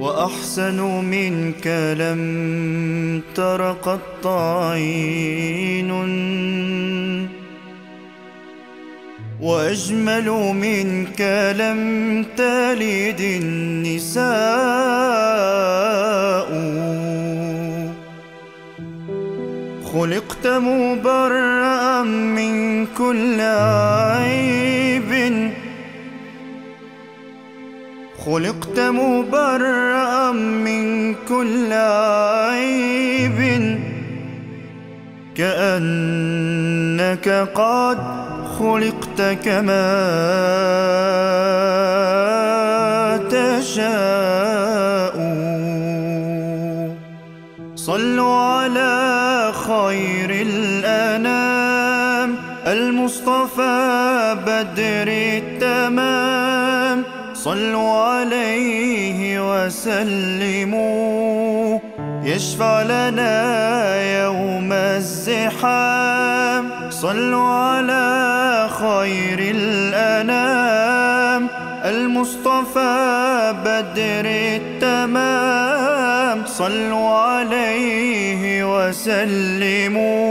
وأحسن منك لم تر قط عين وأجمل منك لم تلد النساء. خلقت مبرأ من كل عيب. خلقت مبرأ من كل عيب كأنك قد خلقت كما تشاء. صلوا على خير الأنام. المصطفى بدر صلوا عليه وسلموا. يشفع لنا يوم الزحام. صلوا على خير الأنام. المصطفى بدر التمام. صلوا عليه وسلموا.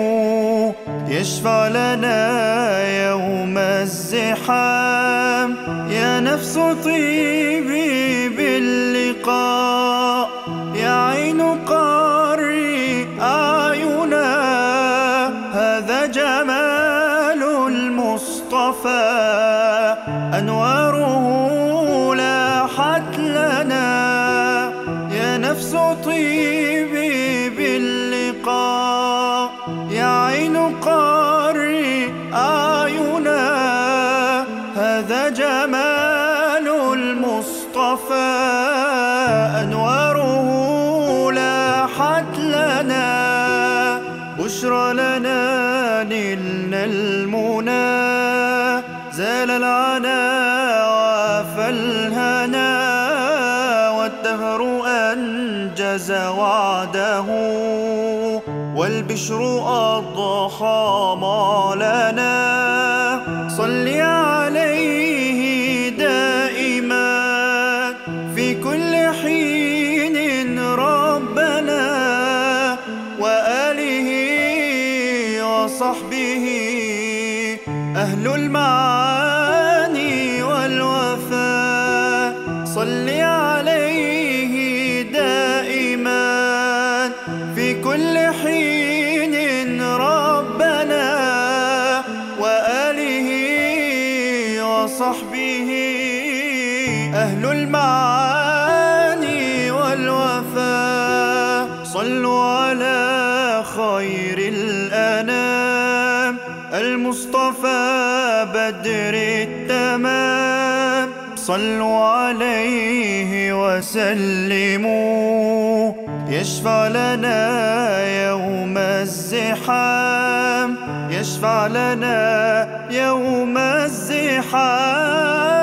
يشفع لنا يوم الزحام. نفس طيبي باللقاء. المصطفى أنواره لاحت لنا. بشرى لنا نلنا المنى. زال العنا وعفى الهنا والدهر أنجز وعده. والبشر أضحى ما لنا. صل عليه وصحبه أهل المعاني والوفاء. صل عليه دائما. في كل حين ربنا وآله وصحبه. أهل المعاني والوفاء. صلوا على خير الأنام المصطفى بدر التمام. صلوا عليه وسلموا. يشفع لنا يوم الزحام. يشفع لنا يوم الزحام.